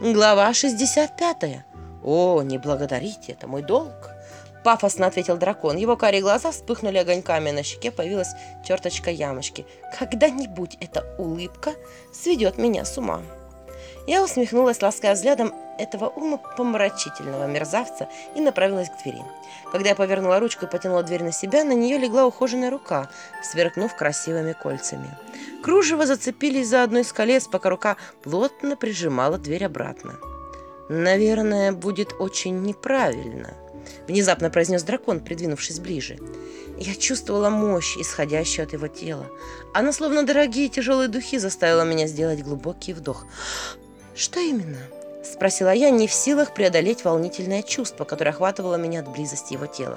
Глава 65. О, не благодарите, это мой долг. Пафосно ответил дракон. Его карие глаза вспыхнули огоньками, на щеке появилась черточка ямочки. Когда-нибудь эта улыбка сведет меня с ума. Я усмехнулась, лаская взглядом этого умопомрачительного мерзавца и направилась к двери. Когда я повернула ручку и потянула дверь на себя, на нее легла ухоженная рука, сверкнув красивыми кольцами. Кружево зацепились за одно из колец, пока рука плотно прижимала дверь обратно. «Наверное, будет очень неправильно», — внезапно произнес дракон, придвинувшись ближе. Я чувствовала мощь, исходящую от его тела. Она, словно дорогие тяжелые духи, заставила меня сделать глубокий вдох. «Что именно?» — спросила я, не в силах преодолеть волнительное чувство, которое охватывало меня от близости его тела.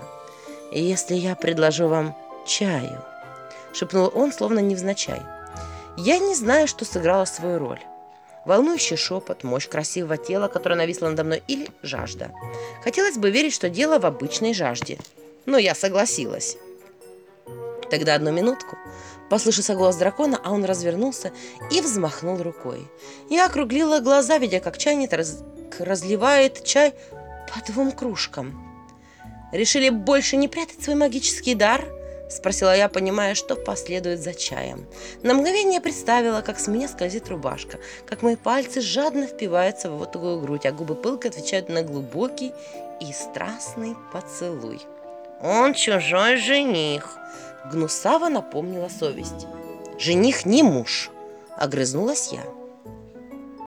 «Если я предложу вам чаю», — шепнул он, словно невзначай. Я не знаю, что сыграла свою роль. Волнующий шепот, мощь красивого тела, которое нависло надо мной, или жажда. Хотелось бы верить, что дело в обычной жажде. Но я согласилась. Тогда одну минутку. Послышался голос дракона, а он развернулся и взмахнул рукой. Я округлила глаза, видя, как чайник раз... разливает чай по двум кружкам. Решили больше не прятать свой магический дар? Спросила я, понимая, что последует за чаем. На мгновение представила, как с меня скользит рубашка, как мои пальцы жадно впиваются в его тугую грудь, а губы пылко отвечают на глубокий и страстный поцелуй. «Он чужой жених», — гнусаво напомнила совесть. «Жених не муж», — огрызнулась я.